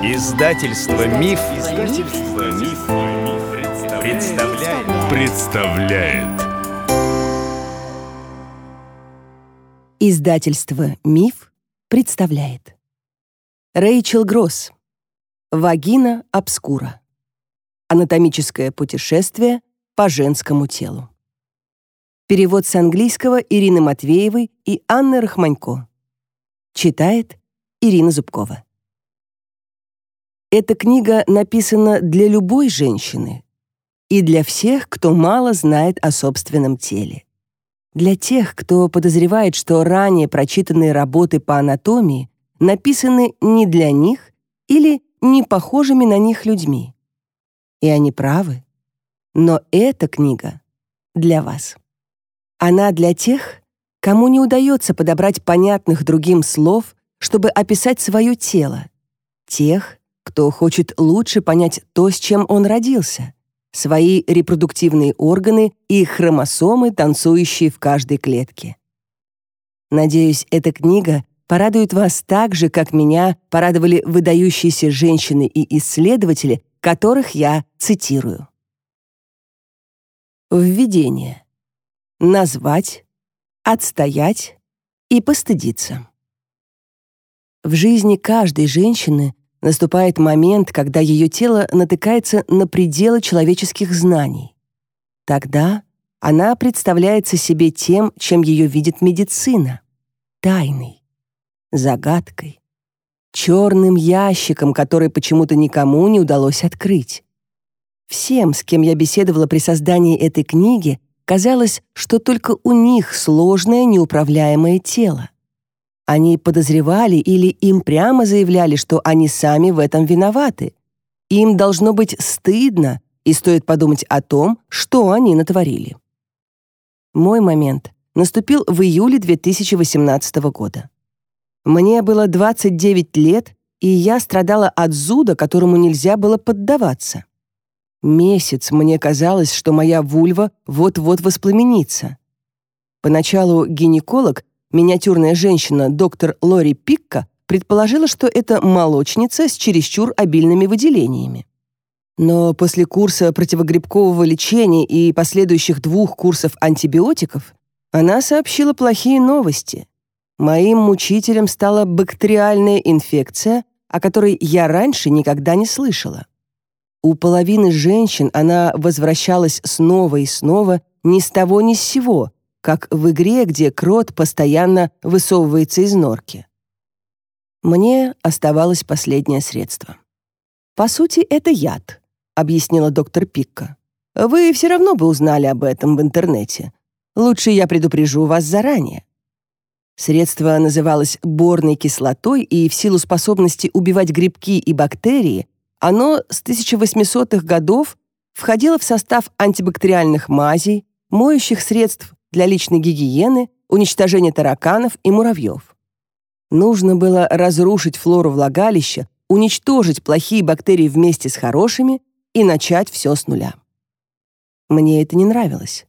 Издательство Миф, Издательство Миф, представляет. представляет. Издательство Миф представляет. Рэйчел Гросс. Вагина обскура. Анатомическое путешествие по женскому телу. Перевод с английского Ирины Матвеевой и Анны Рахманько. Читает Ирина Зубкова. Эта книга написана для любой женщины и для всех, кто мало знает о собственном теле. Для тех, кто подозревает, что ранее прочитанные работы по анатомии написаны не для них или не похожими на них людьми. И они правы. Но эта книга для вас. Она для тех, кому не удается подобрать понятных другим слов, чтобы описать свое тело, тех, кто хочет лучше понять то, с чем он родился, свои репродуктивные органы и хромосомы, танцующие в каждой клетке. Надеюсь, эта книга порадует вас так же, как меня порадовали выдающиеся женщины и исследователи, которых я цитирую. Введение. Назвать, отстоять и постыдиться. В жизни каждой женщины Наступает момент, когда ее тело натыкается на пределы человеческих знаний. Тогда она представляется себе тем, чем ее видит медицина — тайной, загадкой, черным ящиком, который почему-то никому не удалось открыть. Всем, с кем я беседовала при создании этой книги, казалось, что только у них сложное неуправляемое тело. Они подозревали или им прямо заявляли, что они сами в этом виноваты. Им должно быть стыдно, и стоит подумать о том, что они натворили. Мой момент наступил в июле 2018 года. Мне было 29 лет, и я страдала от зуда, которому нельзя было поддаваться. Месяц мне казалось, что моя вульва вот-вот воспламенится. Поначалу гинеколог Миниатюрная женщина, доктор Лори Пикка, предположила, что это молочница с чересчур обильными выделениями. Но после курса противогрибкового лечения и последующих двух курсов антибиотиков она сообщила плохие новости. Моим мучителем стала бактериальная инфекция, о которой я раньше никогда не слышала. У половины женщин она возвращалась снова и снова ни с того ни с сего, как в игре, где крот постоянно высовывается из норки. Мне оставалось последнее средство. «По сути, это яд», — объяснила доктор Пикка. «Вы все равно бы узнали об этом в интернете. Лучше я предупрежу вас заранее». Средство называлось борной кислотой, и в силу способности убивать грибки и бактерии, оно с 1800-х годов входило в состав антибактериальных мазей, моющих средств для личной гигиены, уничтожения тараканов и муравьев. Нужно было разрушить флору влагалища, уничтожить плохие бактерии вместе с хорошими и начать все с нуля. Мне это не нравилось,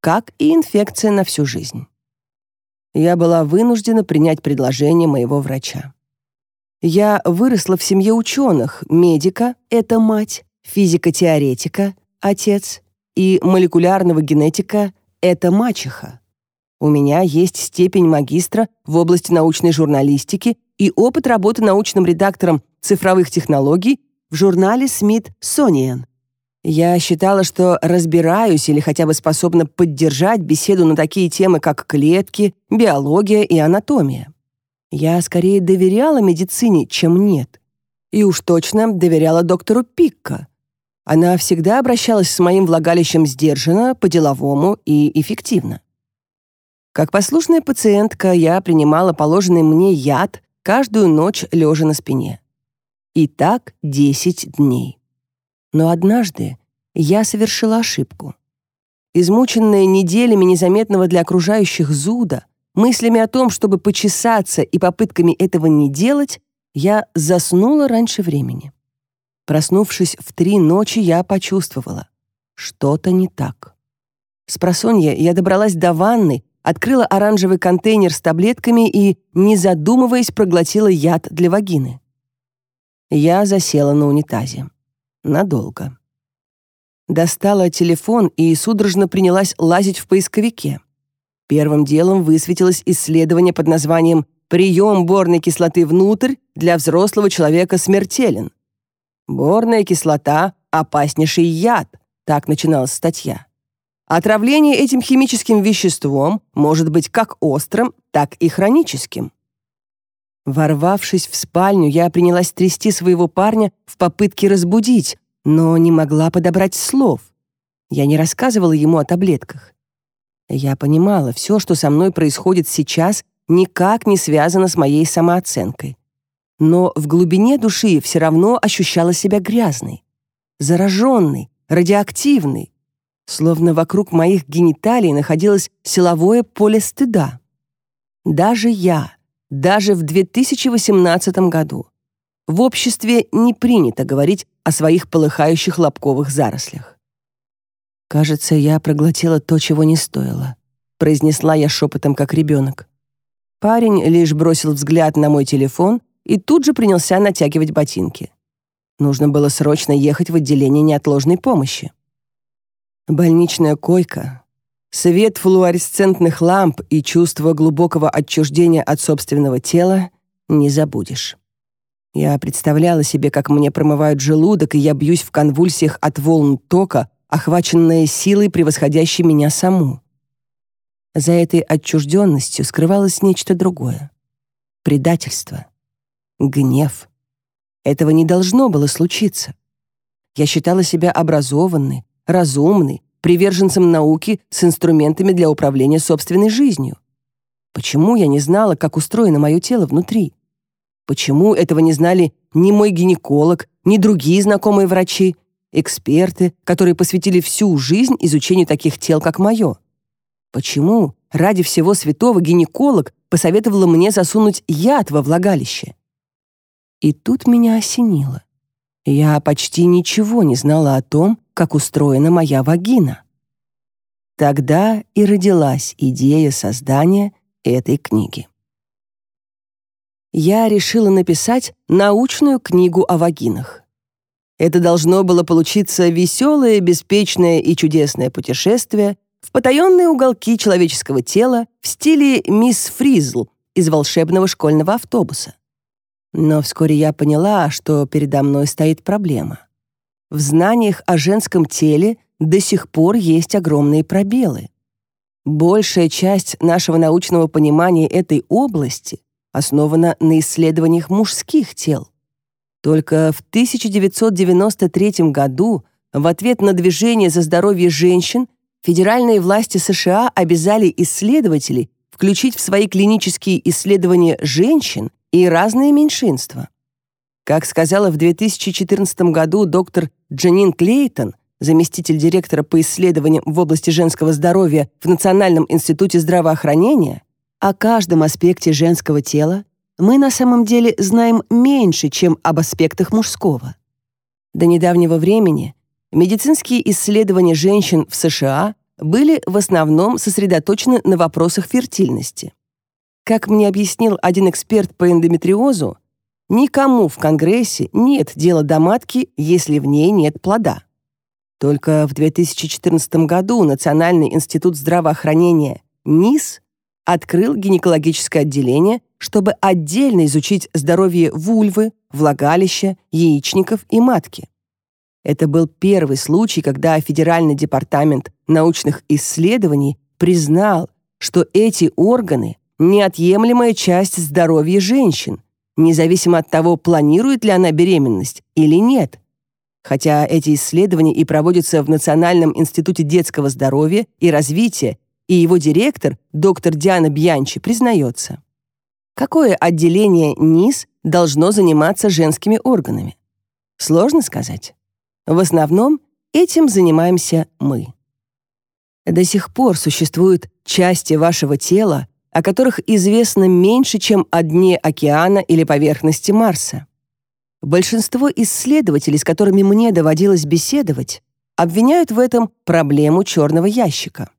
как и инфекция на всю жизнь. Я была вынуждена принять предложение моего врача. Я выросла в семье ученых, медика — это мать, физика-теоретика, — отец и молекулярного генетика это мачеха. У меня есть степень магистра в области научной журналистики и опыт работы научным редактором цифровых технологий в журнале Смит Сониен. Я считала, что разбираюсь или хотя бы способна поддержать беседу на такие темы, как клетки, биология и анатомия. Я скорее доверяла медицине, чем нет. И уж точно доверяла доктору Пикка, она всегда обращалась с моим влагалищем сдержанно, по-деловому и эффективно. Как послушная пациентка, я принимала положенный мне яд каждую ночь лежа на спине. И так 10 дней. Но однажды я совершила ошибку. Измученная неделями незаметного для окружающих зуда, мыслями о том, чтобы почесаться и попытками этого не делать, я заснула раньше времени. Проснувшись в три ночи, я почувствовала. Что-то не так. С просонья я добралась до ванны, открыла оранжевый контейнер с таблетками и, не задумываясь, проглотила яд для вагины. Я засела на унитазе. Надолго. Достала телефон и судорожно принялась лазить в поисковике. Первым делом высветилось исследование под названием «Прием борной кислоты внутрь для взрослого человека смертелен», Борная кислота – опаснейший яд, так начиналась статья. Отравление этим химическим веществом может быть как острым, так и хроническим. Ворвавшись в спальню, я принялась трясти своего парня в попытке разбудить, но не могла подобрать слов. Я не рассказывала ему о таблетках. Я понимала, все, что со мной происходит сейчас, никак не связано с моей самооценкой но в глубине души все равно ощущала себя грязной, зараженной, радиоактивной, словно вокруг моих гениталий находилось силовое поле стыда. Даже я, даже в 2018 году, в обществе не принято говорить о своих полыхающих лобковых зарослях. «Кажется, я проглотила то, чего не стоило», произнесла я шепотом, как ребенок. Парень лишь бросил взгляд на мой телефон — и тут же принялся натягивать ботинки. Нужно было срочно ехать в отделение неотложной помощи. Больничная койка, свет флуоресцентных ламп и чувство глубокого отчуждения от собственного тела не забудешь. Я представляла себе, как мне промывают желудок, и я бьюсь в конвульсиях от волн тока, охваченная силой, превосходящей меня саму. За этой отчужденностью скрывалось нечто другое — предательство гнев. Этого не должно было случиться. Я считала себя образованной, разумной, приверженцем науки с инструментами для управления собственной жизнью. Почему я не знала, как устроено мое тело внутри? Почему этого не знали ни мой гинеколог, ни другие знакомые врачи, эксперты, которые посвятили всю жизнь изучению таких тел, как мое? Почему ради всего святого гинеколог посоветовала мне засунуть яд во влагалище? И тут меня осенило. Я почти ничего не знала о том, как устроена моя вагина. Тогда и родилась идея создания этой книги. Я решила написать научную книгу о вагинах. Это должно было получиться веселое, беспечное и чудесное путешествие в потаенные уголки человеческого тела в стиле мисс Фризл из волшебного школьного автобуса. Но вскоре я поняла, что передо мной стоит проблема. В знаниях о женском теле до сих пор есть огромные пробелы. Большая часть нашего научного понимания этой области основана на исследованиях мужских тел. Только в 1993 году в ответ на движение за здоровье женщин федеральные власти США обязали исследователей включить в свои клинические исследования женщин, и разные меньшинства. Как сказала в 2014 году доктор Дженин Клейтон, заместитель директора по исследованиям в области женского здоровья в Национальном институте здравоохранения, о каждом аспекте женского тела мы на самом деле знаем меньше, чем об аспектах мужского. До недавнего времени медицинские исследования женщин в США были в основном сосредоточены на вопросах фертильности. Как мне объяснил один эксперт по эндометриозу, никому в Конгрессе нет дела до матки, если в ней нет плода. Только в 2014 году Национальный институт здравоохранения НИС открыл гинекологическое отделение, чтобы отдельно изучить здоровье вульвы, влагалища, яичников и матки. Это был первый случай, когда Федеральный департамент научных исследований признал, что эти органы неотъемлемая часть здоровья женщин, независимо от того, планирует ли она беременность или нет. Хотя эти исследования и проводятся в Национальном институте детского здоровья и развития, и его директор, доктор Диана Бьянчи, признается. Какое отделение НИС должно заниматься женскими органами? Сложно сказать. В основном этим занимаемся мы. До сих пор существуют части вашего тела, о которых известно меньше, чем о дне океана или поверхности Марса. Большинство исследователей, с которыми мне доводилось беседовать, обвиняют в этом проблему черного ящика.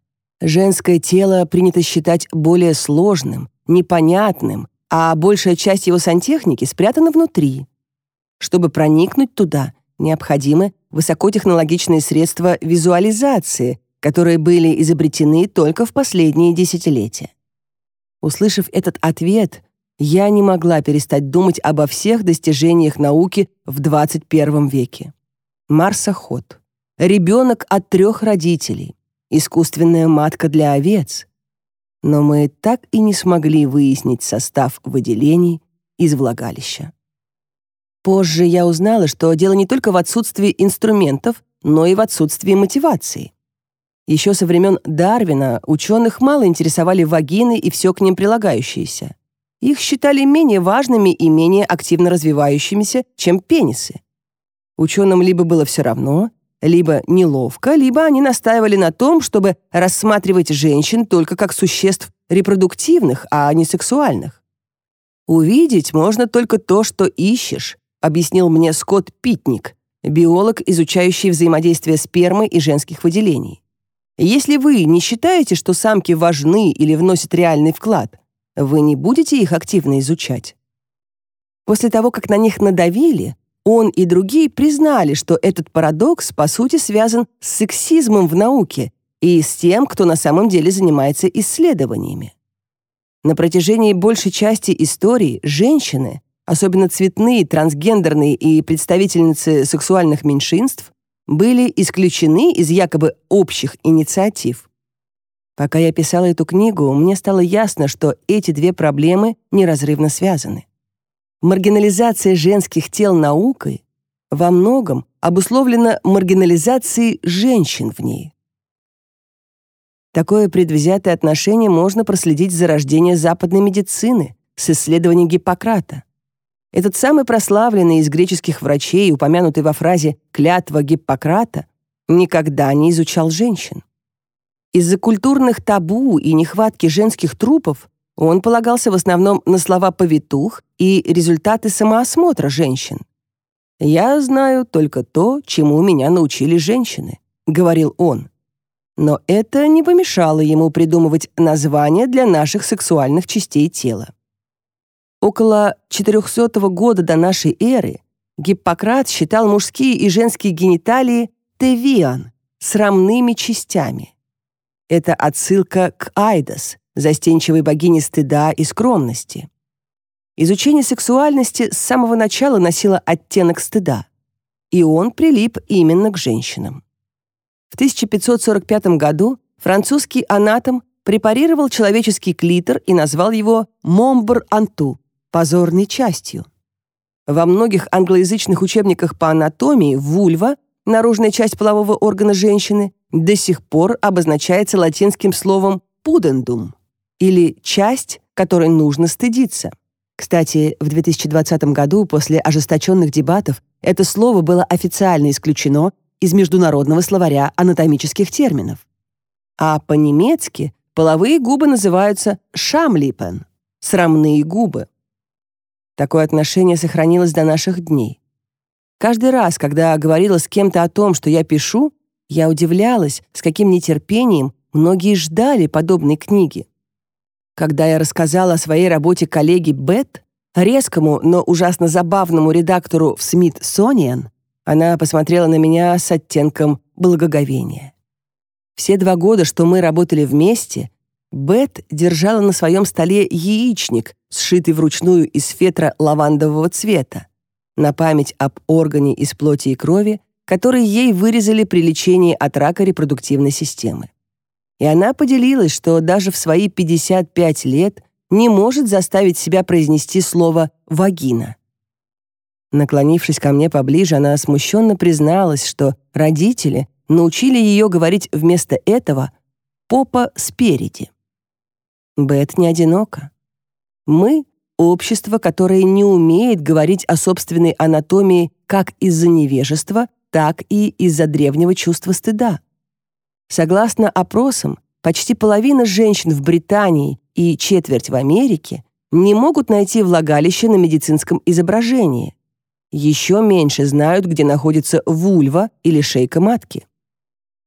Женское тело принято считать более сложным, непонятным, а большая часть его сантехники спрятана внутри. Чтобы проникнуть туда, необходимы высокотехнологичные средства визуализации, которые были изобретены только в последние десятилетия. Услышав этот ответ, я не могла перестать думать обо всех достижениях науки в 21 веке. Марсоход, ребенок от трех родителей, искусственная матка для овец. Но мы так и не смогли выяснить состав выделений из влагалища. Позже я узнала, что дело не только в отсутствии инструментов, но и в отсутствии мотивации. Еще со времен Дарвина ученых мало интересовали вагины и все к ним прилагающееся. Их считали менее важными и менее активно развивающимися, чем пенисы. Ученым либо было все равно, либо неловко, либо они настаивали на том, чтобы рассматривать женщин только как существ репродуктивных, а не сексуальных. «Увидеть можно только то, что ищешь», объяснил мне Скотт Питник, биолог, изучающий взаимодействие спермы и женских выделений. Если вы не считаете, что самки важны или вносят реальный вклад, вы не будете их активно изучать. После того, как на них надавили, он и другие признали, что этот парадокс по сути связан с сексизмом в науке и с тем, кто на самом деле занимается исследованиями. На протяжении большей части истории женщины, особенно цветные, трансгендерные и представительницы сексуальных меньшинств, были исключены из якобы общих инициатив. Пока я писала эту книгу, мне стало ясно, что эти две проблемы неразрывно связаны. Маргинализация женских тел наукой во многом обусловлена маргинализацией женщин в ней. Такое предвзятое отношение можно проследить за рождение западной медицины с исследований Гиппократа. Этот самый прославленный из греческих врачей, упомянутый во фразе «клятва Гиппократа», никогда не изучал женщин. Из-за культурных табу и нехватки женских трупов он полагался в основном на слова повитух и результаты самоосмотра женщин. «Я знаю только то, чему меня научили женщины», — говорил он. Но это не помешало ему придумывать названия для наших сексуальных частей тела. Около 400 года до нашей эры Гиппократ считал мужские и женские гениталии тевиан срамными частями. Это отсылка к Айдос, застенчивой богине стыда и скромности. Изучение сексуальности с самого начала носило оттенок стыда, и он прилип именно к женщинам. В 1545 году французский анатом препарировал человеческий клитор и назвал его «момбр-анту» позорной частью. Во многих англоязычных учебниках по анатомии вульва, наружная часть полового органа женщины, до сих пор обозначается латинским словом «пудендум» или «часть, которой нужно стыдиться». Кстати, в 2020 году после ожесточенных дебатов это слово было официально исключено из международного словаря анатомических терминов. А по-немецки половые губы называются «шамлипен» — «срамные губы». Такое отношение сохранилось до наших дней. Каждый раз, когда говорила с кем-то о том, что я пишу, я удивлялась, с каким нетерпением многие ждали подобной книги. Когда я рассказала о своей работе коллеге Бет, резкому, но ужасно забавному редактору в Смит Сониан, она посмотрела на меня с оттенком благоговения. Все два года, что мы работали вместе, Бет держала на своем столе яичник, сшитый вручную из фетра лавандового цвета, на память об органе из плоти и крови, который ей вырезали при лечении от рака репродуктивной системы. И она поделилась, что даже в свои 55 лет не может заставить себя произнести слово «вагина». Наклонившись ко мне поближе, она смущенно призналась, что родители научили ее говорить вместо этого «попа спереди». Бет не одиноко. Мы — общество, которое не умеет говорить о собственной анатомии как из-за невежества, так и из-за древнего чувства стыда. Согласно опросам, почти половина женщин в Британии и четверть в Америке не могут найти влагалище на медицинском изображении. Еще меньше знают, где находится вульва или шейка матки.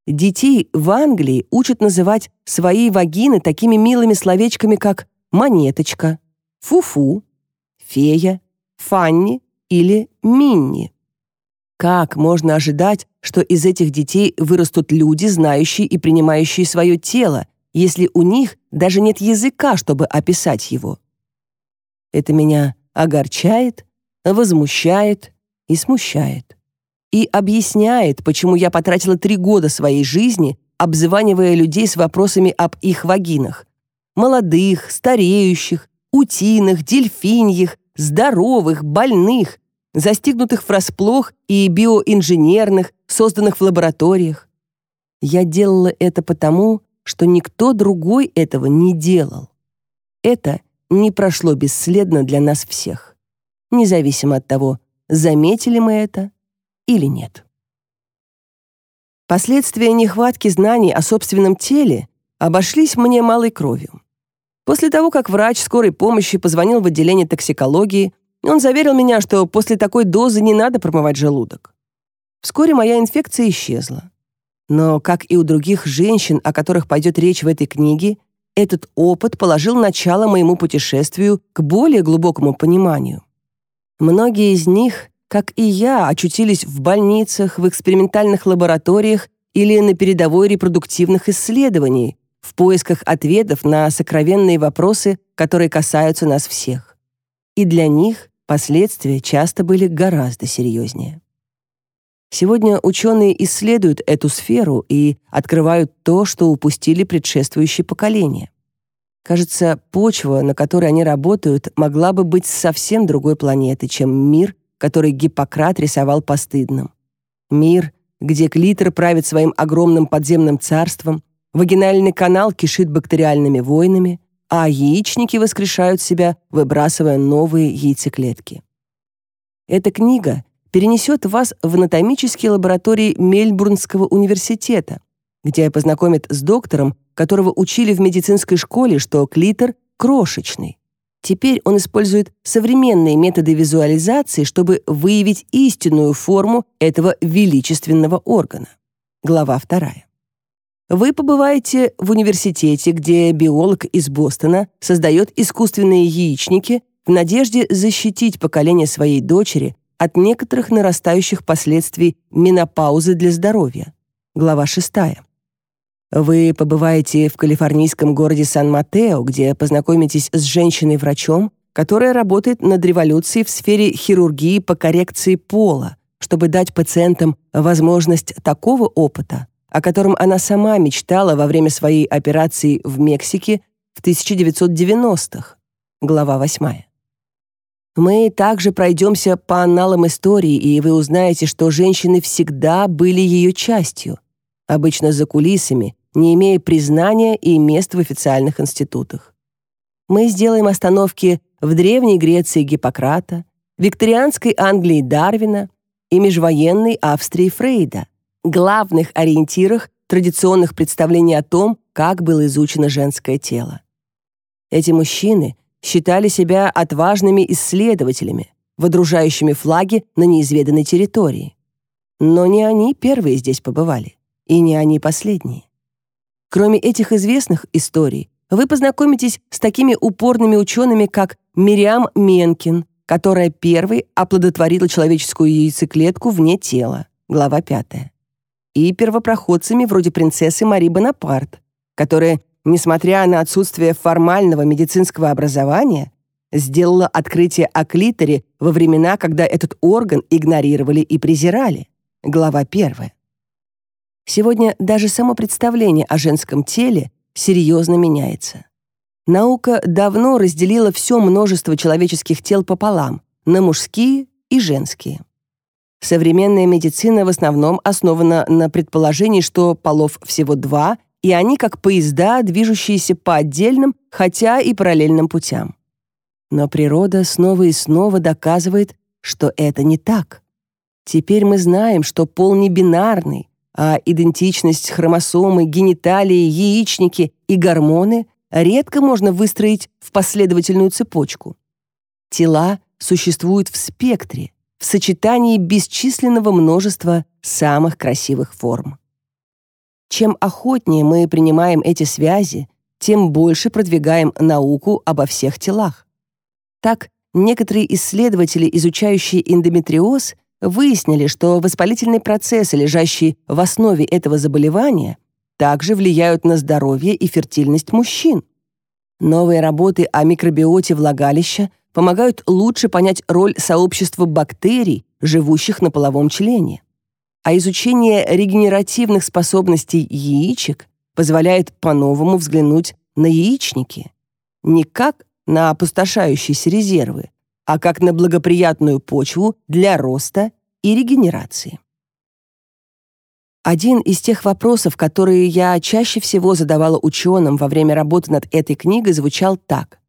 Детей в Англии учат называть свои вагины такими милыми словечками, как «монеточка», «фу-фу», «фея», «фанни» или «минни». Как можно ожидать, что из этих детей вырастут люди, знающие и принимающие свое тело, если у них даже нет языка, чтобы описать его? Это меня огорчает, возмущает и смущает и объясняет, почему я потратила три года своей жизни, обзыванивая людей с вопросами об их вагинах. Молодых, стареющих, утиных, дельфиньих, здоровых, больных, застигнутых врасплох и биоинженерных, созданных в лабораториях. Я делала это потому, что никто другой этого не делал. Это не прошло бесследно для нас всех. Независимо от того, заметили мы это или нет. Последствия нехватки знаний о собственном теле обошлись мне малой кровью. После того, как врач скорой помощи позвонил в отделение токсикологии, он заверил меня, что после такой дозы не надо промывать желудок. Вскоре моя инфекция исчезла. Но, как и у других женщин, о которых пойдет речь в этой книге, этот опыт положил начало моему путешествию к более глубокому пониманию. Многие из них как и я, очутились в больницах, в экспериментальных лабораториях или на передовой репродуктивных исследований в поисках ответов на сокровенные вопросы, которые касаются нас всех. И для них последствия часто были гораздо серьезнее. Сегодня ученые исследуют эту сферу и открывают то, что упустили предшествующие поколения. Кажется, почва, на которой они работают, могла бы быть совсем другой планеты, чем мир, который Гиппократ рисовал постыдным. Мир, где клитор правит своим огромным подземным царством, вагинальный канал кишит бактериальными войнами, а яичники воскрешают себя, выбрасывая новые яйцеклетки. Эта книга перенесет вас в анатомические лаборатории Мельбурнского университета, где познакомит с доктором, которого учили в медицинской школе, что клитор крошечный. Теперь он использует современные методы визуализации, чтобы выявить истинную форму этого величественного органа. Глава 2. Вы побываете в университете, где биолог из Бостона создает искусственные яичники в надежде защитить поколение своей дочери от некоторых нарастающих последствий менопаузы для здоровья. Глава 6. Вы побываете в калифорнийском городе Сан-Матео, где познакомитесь с женщиной-врачом, которая работает над революцией в сфере хирургии по коррекции пола, чтобы дать пациентам возможность такого опыта, о котором она сама мечтала во время своей операции в Мексике в 1990-х. Глава 8. Мы также пройдемся по аналам истории, и вы узнаете, что женщины всегда были ее частью — обычно за кулисами, не имея признания и мест в официальных институтах. Мы сделаем остановки в Древней Греции Гиппократа, викторианской Англии Дарвина и межвоенной Австрии Фрейда, главных ориентирах традиционных представлений о том, как было изучено женское тело. Эти мужчины считали себя отважными исследователями, водружающими флаги на неизведанной территории. Но не они первые здесь побывали и не они последние. Кроме этих известных историй, вы познакомитесь с такими упорными учеными, как Мириам Менкин, которая первой оплодотворила человеческую яйцеклетку вне тела, глава 5. И первопроходцами вроде принцессы Мари Бонапарт, которая, несмотря на отсутствие формального медицинского образования, сделала открытие о клиторе во времена, когда этот орган игнорировали и презирали, глава 1. Сегодня даже само представление о женском теле серьезно меняется. Наука давно разделила все множество человеческих тел пополам, на мужские и женские. Современная медицина в основном основана на предположении, что полов всего два, и они как поезда, движущиеся по отдельным, хотя и параллельным путям. Но природа снова и снова доказывает, что это не так. Теперь мы знаем, что пол не бинарный, а идентичность хромосомы, гениталии, яичники и гормоны редко можно выстроить в последовательную цепочку. Тела существуют в спектре, в сочетании бесчисленного множества самых красивых форм. Чем охотнее мы принимаем эти связи, тем больше продвигаем науку обо всех телах. Так, некоторые исследователи, изучающие эндометриоз, выяснили, что воспалительные процессы, лежащие в основе этого заболевания, также влияют на здоровье и фертильность мужчин. Новые работы о микробиоте влагалища помогают лучше понять роль сообщества бактерий, живущих на половом члене. А изучение регенеративных способностей яичек позволяет по-новому взглянуть на яичники, не как на опустошающиеся резервы, а как на благоприятную почву для роста и регенерации. Один из тех вопросов, которые я чаще всего задавала ученым во время работы над этой книгой, звучал так.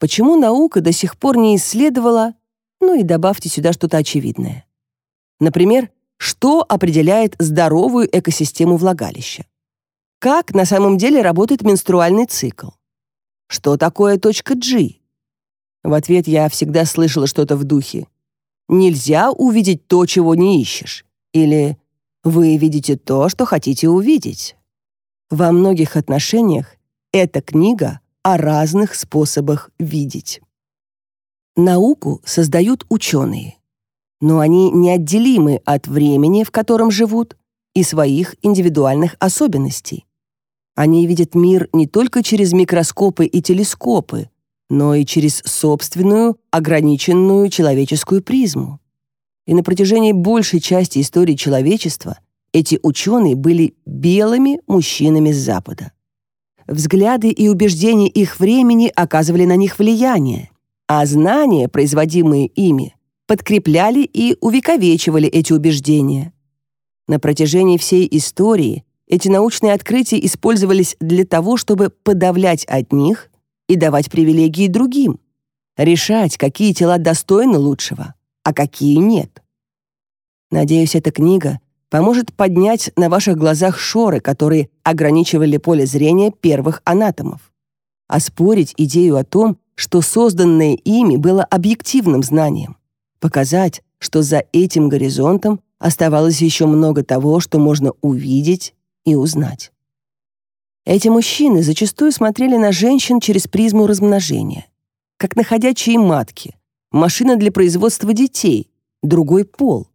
Почему наука до сих пор не исследовала, ну и добавьте сюда что-то очевидное. Например, что определяет здоровую экосистему влагалища? Как на самом деле работает менструальный цикл? Что такое точка G, в ответ я всегда слышала что-то в духе. «Нельзя увидеть то, чего не ищешь» или «Вы видите то, что хотите увидеть». Во многих отношениях эта книга о разных способах видеть. Науку создают ученые, но они неотделимы от времени, в котором живут, и своих индивидуальных особенностей. Они видят мир не только через микроскопы и телескопы, но и через собственную, ограниченную человеческую призму. И на протяжении большей части истории человечества эти ученые были белыми мужчинами с Запада. Взгляды и убеждения их времени оказывали на них влияние, а знания, производимые ими, подкрепляли и увековечивали эти убеждения. На протяжении всей истории эти научные открытия использовались для того, чтобы подавлять от них и давать привилегии другим. Решать, какие тела достойны лучшего, а какие нет. Надеюсь, эта книга поможет поднять на ваших глазах шоры, которые ограничивали поле зрения первых анатомов. А Оспорить идею о том, что созданное ими было объективным знанием. Показать, что за этим горизонтом оставалось еще много того, что можно увидеть и узнать. Эти мужчины зачастую смотрели на женщин через призму размножения, как на ходячие матки, машина для производства детей, другой пол.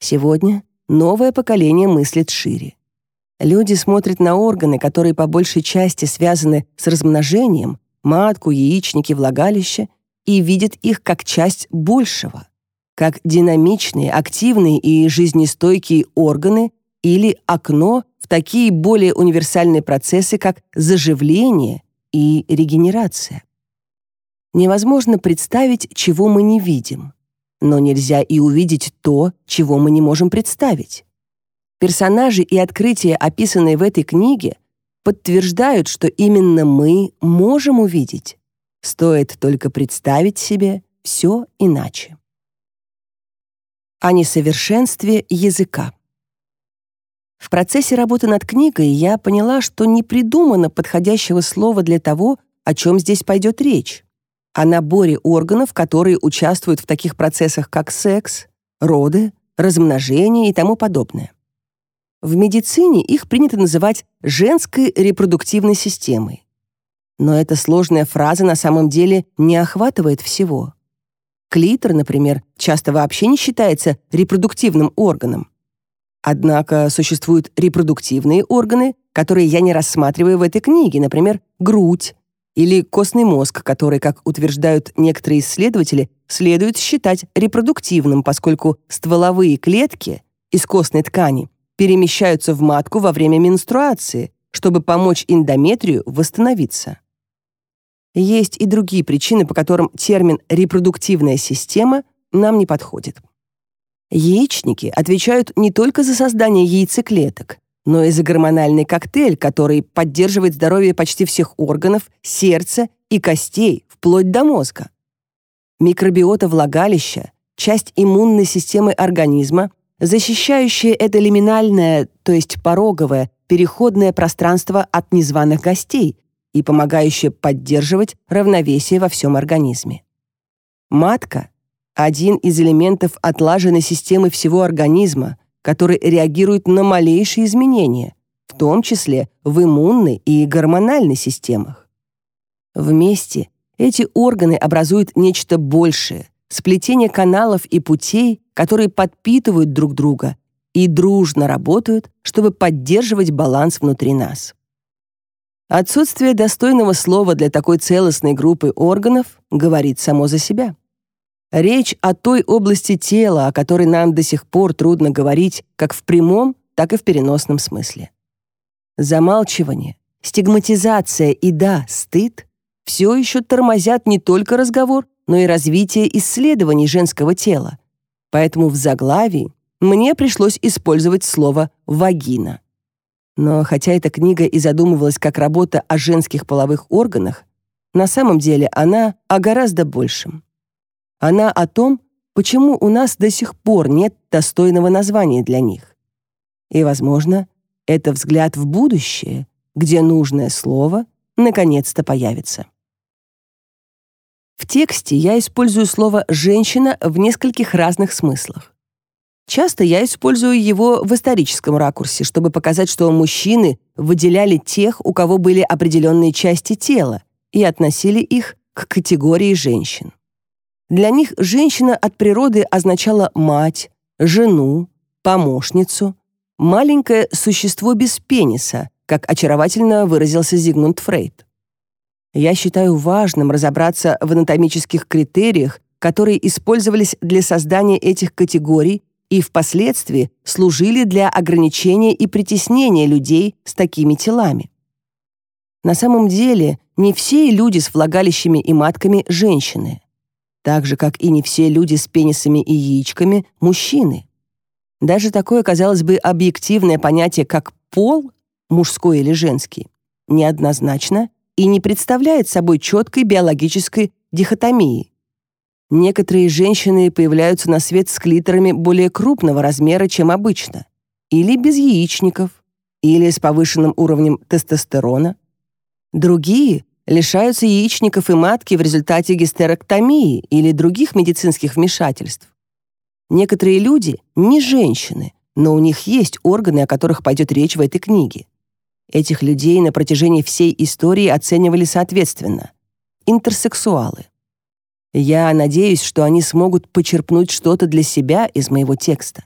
Сегодня новое поколение мыслит шире. Люди смотрят на органы, которые по большей части связаны с размножением, матку, яичники, влагалище, и видят их как часть большего, как динамичные, активные и жизнестойкие органы, или окно в такие более универсальные процессы, как заживление и регенерация. Невозможно представить, чего мы не видим, но нельзя и увидеть то, чего мы не можем представить. Персонажи и открытия, описанные в этой книге, подтверждают, что именно мы можем увидеть. Стоит только представить себе все иначе. О несовершенстве языка. В процессе работы над книгой я поняла, что не придумано подходящего слова для того, о чем здесь пойдет речь. О наборе органов, которые участвуют в таких процессах, как секс, роды, размножение и тому подобное. В медицине их принято называть женской репродуктивной системой. Но эта сложная фраза на самом деле не охватывает всего. Клитор, например, часто вообще не считается репродуктивным органом, Однако существуют репродуктивные органы, которые я не рассматриваю в этой книге, например, грудь или костный мозг, который, как утверждают некоторые исследователи, следует считать репродуктивным, поскольку стволовые клетки из костной ткани перемещаются в матку во время менструации, чтобы помочь эндометрию восстановиться. Есть и другие причины, по которым термин «репродуктивная система» нам не подходит. Яичники отвечают не только за создание яйцеклеток, но и за гормональный коктейль, который поддерживает здоровье почти всех органов, сердца и костей, вплоть до мозга. Микробиота влагалища — часть иммунной системы организма, защищающая это лиминальное, то есть пороговое, переходное пространство от незваных гостей и помогающая поддерживать равновесие во всем организме. Матка один из элементов отлаженной системы всего организма, который реагирует на малейшие изменения, в том числе в иммунной и гормональной системах. Вместе эти органы образуют нечто большее, сплетение каналов и путей, которые подпитывают друг друга и дружно работают, чтобы поддерживать баланс внутри нас. Отсутствие достойного слова для такой целостной группы органов говорит само за себя. Речь о той области тела, о которой нам до сих пор трудно говорить как в прямом, так и в переносном смысле. Замалчивание, стигматизация и, да, стыд все еще тормозят не только разговор, но и развитие исследований женского тела. Поэтому в заглавии мне пришлось использовать слово «вагина». Но хотя эта книга и задумывалась как работа о женских половых органах, на самом деле она о гораздо большем. Она о том, почему у нас до сих пор нет достойного названия для них. И, возможно, это взгляд в будущее, где нужное слово наконец-то появится. В тексте я использую слово «женщина» в нескольких разных смыслах. Часто я использую его в историческом ракурсе, чтобы показать, что мужчины выделяли тех, у кого были определенные части тела, и относили их к категории женщин. Для них женщина от природы означала мать, жену, помощницу, маленькое существо без пениса, как очаровательно выразился Зигмунд Фрейд. Я считаю важным разобраться в анатомических критериях, которые использовались для создания этих категорий и впоследствии служили для ограничения и притеснения людей с такими телами. На самом деле, не все люди с влагалищами и матками – женщины так же, как и не все люди с пенисами и яичками, мужчины. Даже такое, казалось бы, объективное понятие, как пол, мужской или женский, неоднозначно и не представляет собой четкой биологической дихотомии. Некоторые женщины появляются на свет с клиторами более крупного размера, чем обычно, или без яичников, или с повышенным уровнем тестостерона. Другие лишаются яичников и матки в результате гистерэктомии или других медицинских вмешательств. Некоторые люди не женщины, но у них есть органы, о которых пойдет речь в этой книге. Этих людей на протяжении всей истории оценивали соответственно. Интерсексуалы. Я надеюсь, что они смогут почерпнуть что-то для себя из моего текста.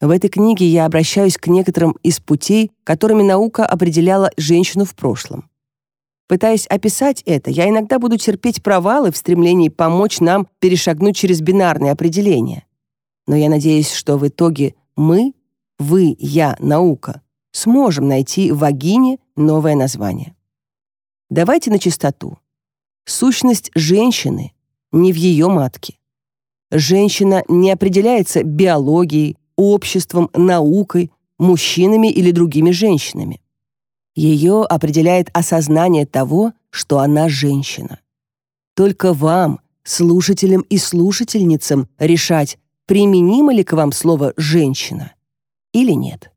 В этой книге я обращаюсь к некоторым из путей, которыми наука определяла женщину в прошлом. Пытаясь описать это, я иногда буду терпеть провалы в стремлении помочь нам перешагнуть через бинарные определения. Но я надеюсь, что в итоге мы, вы, я, наука, сможем найти в вагине новое название. Давайте на чистоту. Сущность женщины не в ее матке. Женщина не определяется биологией, обществом, наукой, мужчинами или другими женщинами. Ее определяет осознание того, что она женщина. Только вам, слушателям и слушательницам, решать, применимо ли к вам слово «женщина» или нет.